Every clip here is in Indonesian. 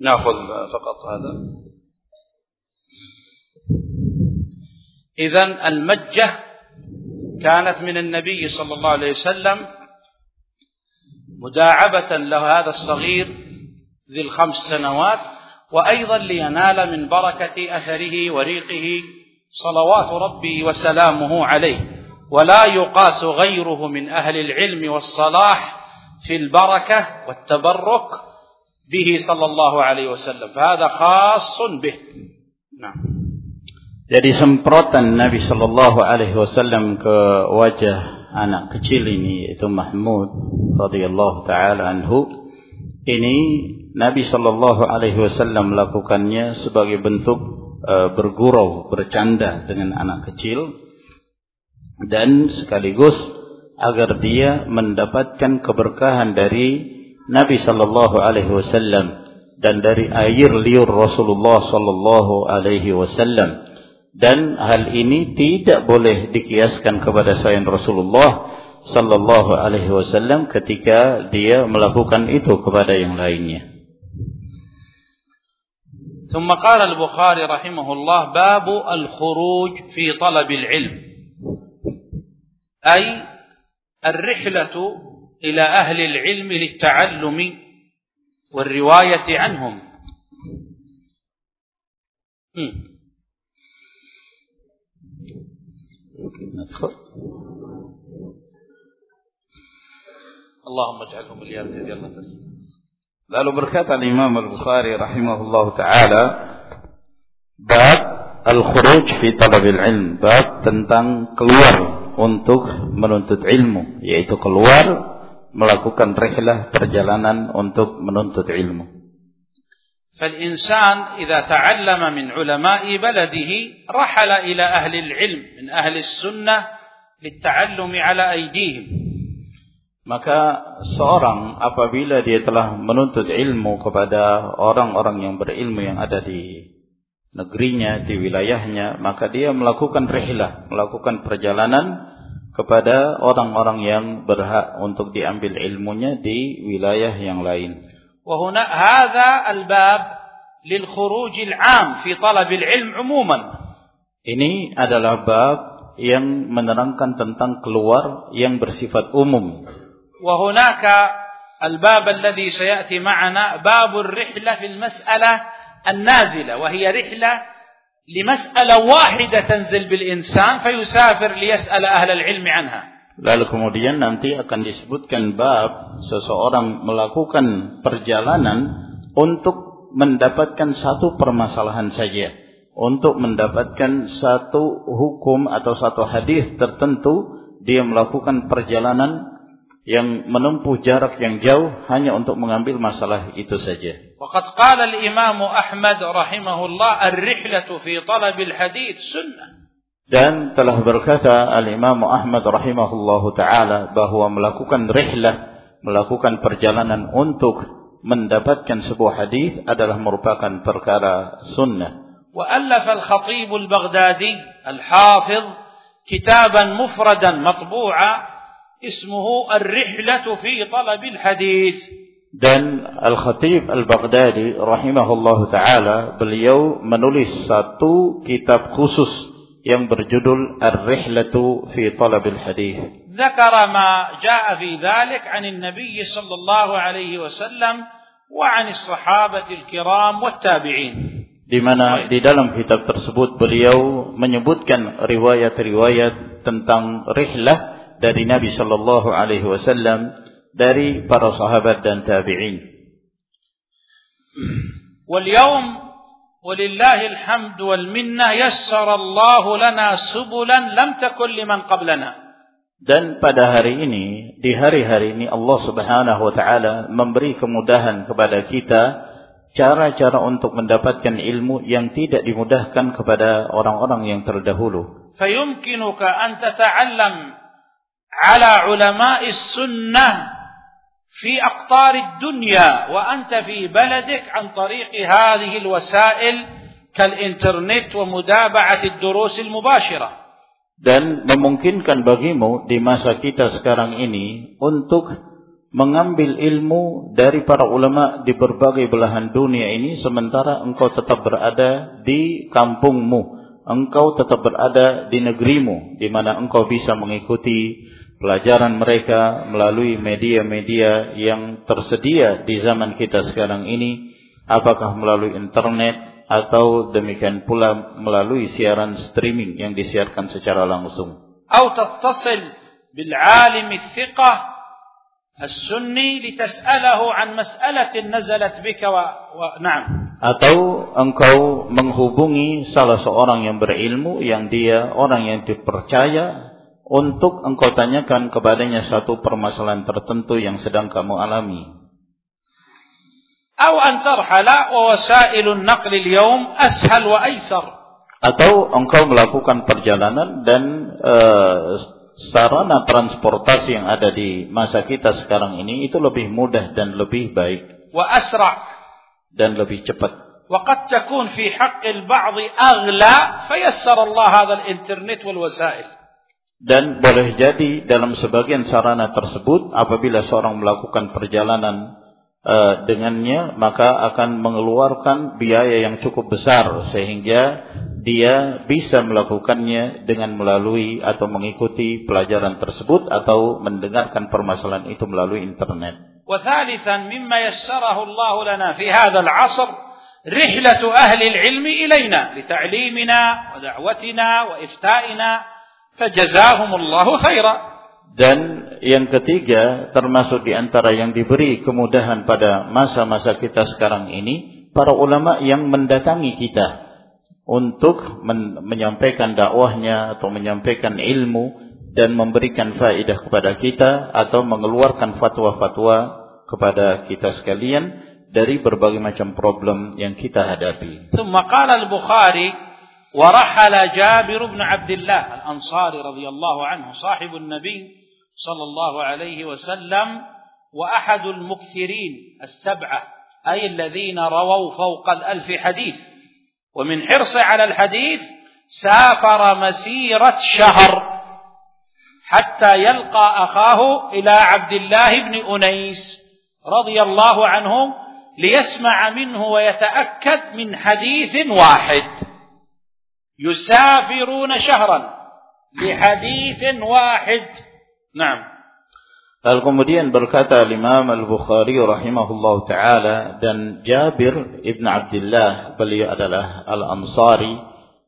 نأخذ فقط هذا. إذا المجة كانت من النبي صلى الله عليه وسلم مداعبة له هذا الصغير ذي الخمس سنوات وأيضا لينال من بركة أثره وريقه صلوات ربي وسلامه عليه. ولا يقاس غيره من أهل العلم والصلاح في البركة والتبرك bihi sallallahu alaihi wasallam. Hada khasun bih. Nah. Jadi semprotan Nabi sallallahu alaihi wasallam ke wajah anak kecil ini yaitu Mahmud radhiyallahu taala anhu ini Nabi sallallahu alaihi wasallam melakukannya sebagai bentuk e, bergurau, bercanda dengan anak kecil dan sekaligus agar dia mendapatkan keberkahan dari Nabi Shallallahu Alaihi Wasallam dan dari air liur Rasulullah Shallallahu Alaihi Wasallam dan hal ini tidak boleh dikiaskan kepada sayang Rasulullah sallallahu alaihi wasallam ketika dia melakukan itu kepada yang lainnya. ثم قال البخاري رحمه الله باب الخروج في طلب العلم أي الرحلة إلى أهل العلم للتعلم والرواية عنهم. اللهم اجعلهم اليوم يا الله لالو بركات. الإمام البخاري رحمه الله تعالى باب الخروج في طلب العلم. باب tentang keluar untuk menuntut ilmu yaitu keluar melakukan rihlah perjalanan untuk menuntut ilmu. فالإنسان إذا تعلم من علماء بلده رحل إلى أهل العلم من أهل السنة للتعلم على أيديهم Maka seorang apabila dia telah menuntut ilmu kepada orang-orang yang berilmu yang ada di negerinya, di wilayahnya, maka dia melakukan rihlah, melakukan perjalanan kepada orang-orang yang berhak untuk diambil ilmunya di wilayah yang lain. وهنا هذا الباب للخروج العام في طلب العلم عموما Ini adalah bab yang menerangkan tentang keluar yang bersifat umum. وهناك الباب الذي سيأتي معنا باب الرحلة في المسألة النازلة وهي رحلة لمسألة واحدة تنزل بالإنسان فيسافر ليسأل أهل العلم عنها Lalu kemudian nanti akan disebutkan bab seseorang melakukan perjalanan untuk mendapatkan satu permasalahan saja. Untuk mendapatkan satu hukum atau satu hadis tertentu, dia melakukan perjalanan yang menempuh jarak yang jauh hanya untuk mengambil masalah itu saja. وقد قال الإمام أحمد رحمه الله الرحلة في طلب الحديث سنة Dan telah berkata Al-Imam Ahmad rahimahullahu taala bahwa melakukan rihlah, melakukan perjalanan untuk mendapatkan sebuah hadis adalah merupakan perkara sunnah. وألف الخطيب البغدادي الحافظ كتابا مفردا مطبوعا اسمه الرحلة في طلب الحديث Dan Al-Khatib Al-Baghdadi rahimahullahu taala beliau menulis satu kitab khusus yang berjudul Ar-Rihlatu fi Talabil Hadis. ذكر ما جاء في ذلك عن النبي صلى الله عليه وسلم وعن الصحابة الكرام والتابعين Di mana di dalam kitab tersebut beliau menyebutkan riwayat-riwayat tentang rihlah dari Nabi sallallahu alaihi wasallam dari para sahabat dan tabi'in. واليوم ولله الحمد والمنة يسر الله لنا سبلا لم تكن لمن قبلنا Dan pada hari ini, di hari-hari ini Allah Subhanahu wa taala memberi kemudahan kepada kita cara-cara untuk mendapatkan ilmu yang tidak dimudahkan kepada orang-orang yang terdahulu. فيمكنك أن تتعلم على علماء السنة في أقطار الدنيا وأنت في بلدك عن طريق هذه الوسائل كالإنترنت ومتابعة الدروس المباشرة Dan memungkinkan bagimu di masa kita sekarang ini untuk mengambil ilmu dari para ulama di berbagai belahan dunia ini sementara engkau tetap berada di kampungmu engkau tetap berada di negerimu di mana engkau bisa mengikuti pelajaran mereka melalui media-media yang tersedia di zaman kita sekarang ini apakah melalui internet atau demikian pula melalui siaran streaming yang disiarkan secara langsung atau tattasil bil alim thiqah السني لتسأله عن مسألة نزلت بك و... و... نعم atau engkau menghubungi salah seorang yang berilmu yang dia orang yang dipercaya untuk engkau tanyakan kepadanya satu permasalahan tertentu yang sedang kamu alami. أو أن ترحل ووسائل النقل اليوم أسهل وأيسر. Atau engkau melakukan perjalanan dan uh, sarana transportasi yang ada di masa kita sekarang ini itu lebih mudah dan lebih baik. Wa asra' dan lebih cepat. وقد تكون في حق البعض أغلى فيسر الله هذا الإنترنت والوسائل. Dan boleh jadi dalam sebagian sarana tersebut apabila seorang melakukan perjalanan uh, dengannya maka akan mengeluarkan biaya yang cukup besar sehingga dia bisa melakukannya dengan melalui atau mengikuti pelajaran tersebut atau mendengarkan permasalahan itu melalui internet. وثالثا مما يسره الله لنا في هذا العصر رحلة أهل العلم إلينا لتعليمنا ودعوتنا وإفتائنا fajazahumullahu khaira. Dan yang ketiga termasuk di antara yang diberi kemudahan pada masa-masa kita sekarang ini para ulama yang mendatangi kita untuk men menyampaikan dakwahnya atau menyampaikan ilmu dan memberikan faedah kepada kita atau mengeluarkan fatwa-fatwa kepada kita sekalian dari berbagai macam problem yang kita hadapi. Summa al-Bukhari ورحل جابر بن عبد الله الأنصاري رضي الله عنه صاحب النبي صلى الله عليه وسلم وأحد المكثرين السبعة أي الذين رووا فوق الألف حديث. ومن حرصه على الحديث سافر مسيرة شهر حتى يلقى أخاه إلى عبد الله بن أنيس رضي الله عنه ليسمع منه ويتأكد من حديث واحد. يسافرون شهرا لحديث واحد نعم Lalu kemudian berkata Imam Al-Bukhari rahimahullah taala dan Jabir ibn Abdullah beliau adalah Al-Ansari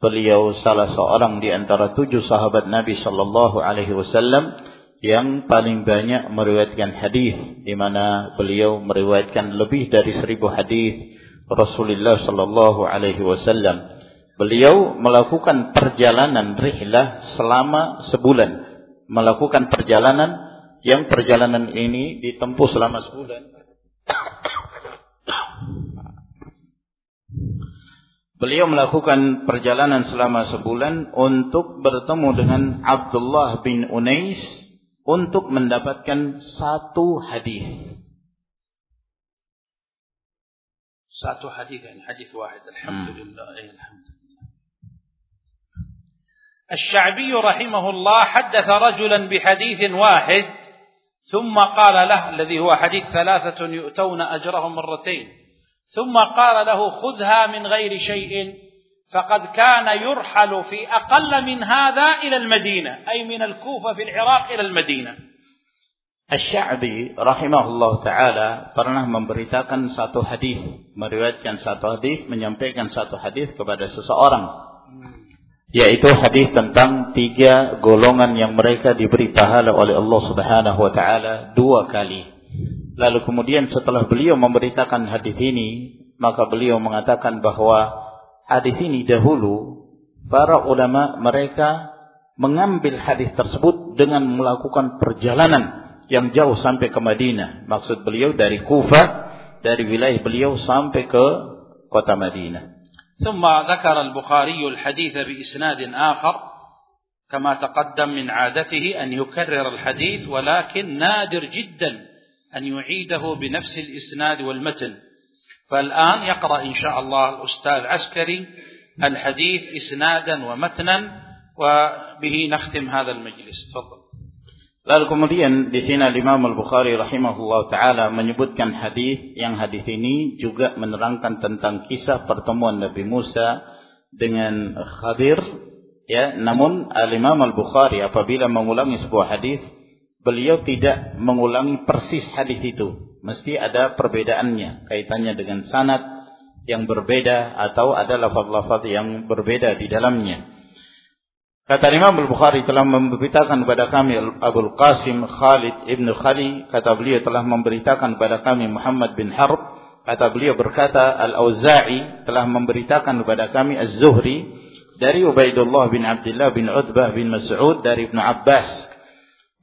beliau salah seorang di antara tujuh sahabat Nabi sallallahu alaihi wasallam yang paling banyak meriwayatkan hadis di mana beliau meriwayatkan lebih dari seribu hadis Rasulullah sallallahu alaihi wasallam beliau melakukan perjalanan rihlah selama sebulan melakukan perjalanan yang perjalanan ini ditempuh selama sebulan. Beliau melakukan perjalanan selama sebulan untuk bertemu dengan Abdullah bin Unais untuk mendapatkan satu hadis. Satu hadis, hadis wahid. Alhamdulillah, alhamdulillah. الشعبي رحمه الله حدث رجلا بحديث واحد ثم قال له الذي هو حديث ثلاثة يؤتون أجرهم مرتين ثم قال له خذها من غير شيء فقد كان يرحل في أقل من هذا إلى المدينة أي من الكوفة في العراق إلى المدينة. Asy-Sya'bi rahimahullah taala pernah memberitakan satu hadis, meriwayatkan satu hadis, menyampaikan satu hadis kepada seseorang. Yaitu hadis tentang tiga golongan yang mereka diberi pahala oleh Allah Subhanahu wa taala dua kali. Lalu kemudian setelah beliau memberitakan hadis ini, maka beliau mengatakan bahwa hadis ini dahulu para ulama mereka mengambil hadis tersebut dengan melakukan perjalanan yang jauh sampai ke Madinah. Maksud beliau dari Kufah, dari wilayah beliau sampai ke kota Madinah. ثم ذكر البخاري الحديث بإسناد آخر كما تقدم من عادته أن يكرر الحديث ولكن نادر جدا أن يعيده بنفس الإسناد والمتن. فالآن يقرأ إن شاء الله الأستاذ عسكري الحديث إسنادا ومتنا وبه نختم هذا المجلس. تفضل. Lalu kemudian di sini Imam Al-Bukhari rahimahullah taala menyebutkan hadis yang hadis ini juga menerangkan tentang kisah pertemuan Nabi Musa dengan Khadir ya. Namun Al-Imam Al-Bukhari apabila mengulangi sebuah hadis beliau tidak mengulangi persis hadis itu. Mesti ada perbedaannya kaitannya dengan sanad yang berbeda atau ada lafaz-lafaz yang berbeda di dalamnya Kata Imam Al-Bukhari telah memberitakan kepada kami Abu Qasim Khalid Ibn Khali. Kata beliau telah memberitakan kepada kami Muhammad bin Harb. Kata beliau berkata Al-Auza'i telah memberitakan kepada kami Az-Zuhri. Dari Ubaidullah bin Abdullah bin Utbah bin Mas'ud dari Ibn Abbas.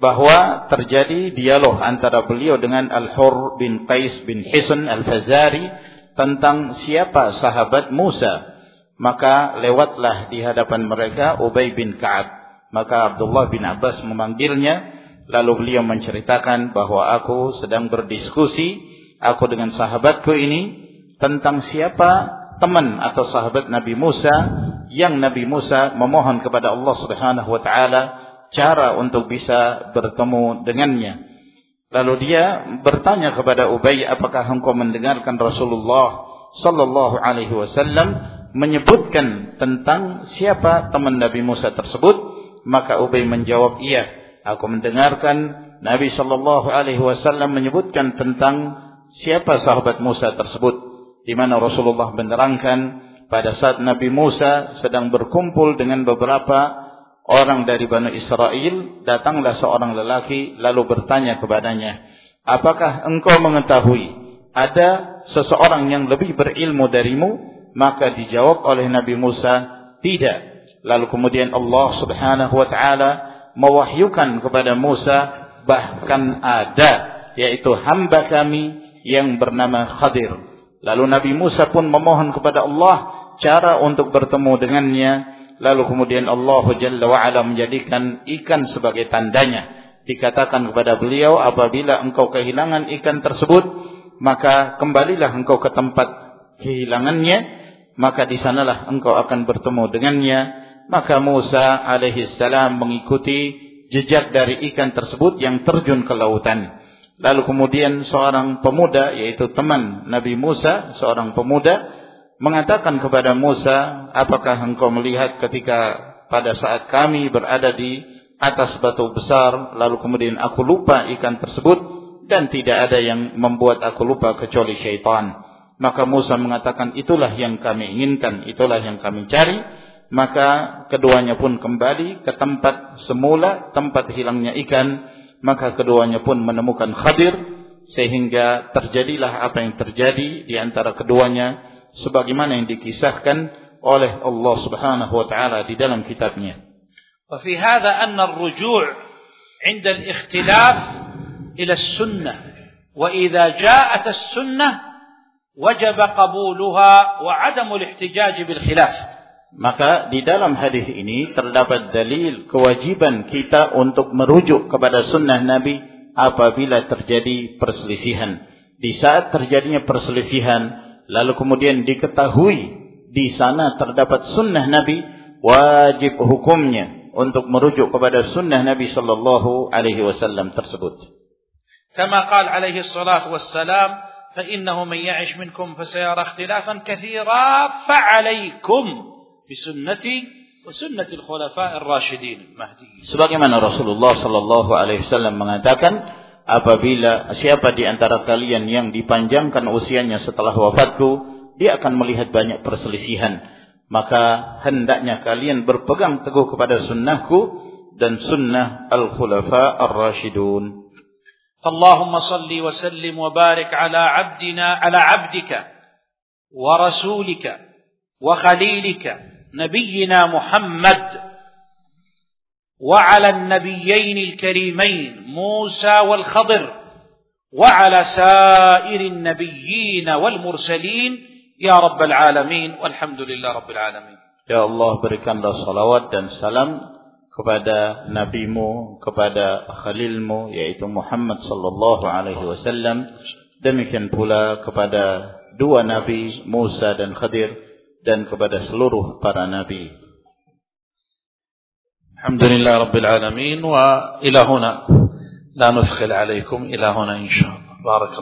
Bahwa terjadi dialog antara beliau dengan Al-Hur bin Qais bin Hisan Al-Fazari. Tentang siapa sahabat Musa maka lewatlah di hadapan mereka Ubay bin Ka'ab. Maka Abdullah bin Abbas memanggilnya, lalu beliau menceritakan bahwa aku sedang berdiskusi, aku dengan sahabatku ini, tentang siapa teman atau sahabat Nabi Musa, yang Nabi Musa memohon kepada Allah subhanahu wa ta'ala, cara untuk bisa bertemu dengannya. Lalu dia bertanya kepada Ubay, apakah engkau mendengarkan Rasulullah sallallahu alaihi wasallam menyebutkan tentang siapa teman Nabi Musa tersebut, maka Ubay menjawab, "Iya, aku mendengarkan Nabi sallallahu alaihi wasallam menyebutkan tentang siapa sahabat Musa tersebut, di mana Rasulullah menerangkan pada saat Nabi Musa sedang berkumpul dengan beberapa orang dari Bani Israel, datanglah seorang lelaki lalu bertanya kepadanya, "Apakah engkau mengetahui ada seseorang yang lebih berilmu darimu?" Maka dijawab oleh Nabi Musa tidak. Lalu kemudian Allah Subhanahu wa taala mewahyukan kepada Musa bahkan ada yaitu hamba kami yang bernama Khadir. Lalu Nabi Musa pun memohon kepada Allah cara untuk bertemu dengannya. Lalu kemudian Allah Jalla wa ala menjadikan ikan sebagai tandanya. Dikatakan kepada beliau apabila engkau kehilangan ikan tersebut maka kembalilah engkau ke tempat kehilangannya maka di sanalah engkau akan bertemu dengannya. Maka Musa alaihi salam mengikuti jejak dari ikan tersebut yang terjun ke lautan. Lalu kemudian seorang pemuda yaitu teman Nabi Musa seorang pemuda mengatakan kepada Musa apakah engkau melihat ketika pada saat kami berada di atas batu besar lalu kemudian aku lupa ikan tersebut dan tidak ada yang membuat aku lupa kecuali syaitan maka Musa mengatakan itulah yang kami inginkan, itulah yang kami cari. Maka keduanya pun kembali ke tempat semula, tempat hilangnya ikan. Maka keduanya pun menemukan Khadir. Sehingga terjadilah apa yang terjadi di antara keduanya. Sebagaimana yang dikisahkan oleh Allah subhanahu wa ta'ala di dalam kitabnya. وفي هذا أن الرجوع عند الاختلاف إلى السنة وإذا جاءت السنة wajib qabuluha wa adamul ihtijaj bil khilaf. Maka di dalam hadis ini terdapat dalil kewajiban kita untuk merujuk kepada sunnah Nabi apabila terjadi perselisihan. Di saat terjadinya perselisihan, lalu kemudian diketahui di sana terdapat sunnah Nabi, wajib hukumnya untuk merujuk kepada sunnah Nabi sallallahu alaihi wasallam tersebut. Kama qala alaihi salatu wassalam, فإنه من يعش منكم فسيرى اختلافا كثيرا فعليكم بسنتي وسنة الخلفاء الراشدين المهديين. Sebagaimana Rasulullah sallallahu alaihi wasallam mengatakan, apabila siapa di antara kalian yang dipanjangkan usianya setelah wafatku, dia akan melihat banyak perselisihan. Maka hendaknya kalian berpegang teguh kepada sunnahku dan sunnah al-khulafa ar-rasyidun. فاللهم صل وسلم وبارك على عبدنا على عبدك ورسولك وخليلك نبينا محمد وعلى النبيين الكريمين موسى والخضر وعلى سائر النبيين والمرسلين. يا رب العالمين والحمد لله رب العالمين. يا الله berikanlah salawat dan salam kepada nabimu kepada khalilmu yaitu Muhammad sallallahu alaihi wasallam demikian pula kepada dua nabi Musa dan Khadir dan kepada seluruh para nabi Alhamdulillah rabbil alamin wa ila huna لا نثقل عليكم إلى هنا إن شاء الله بارك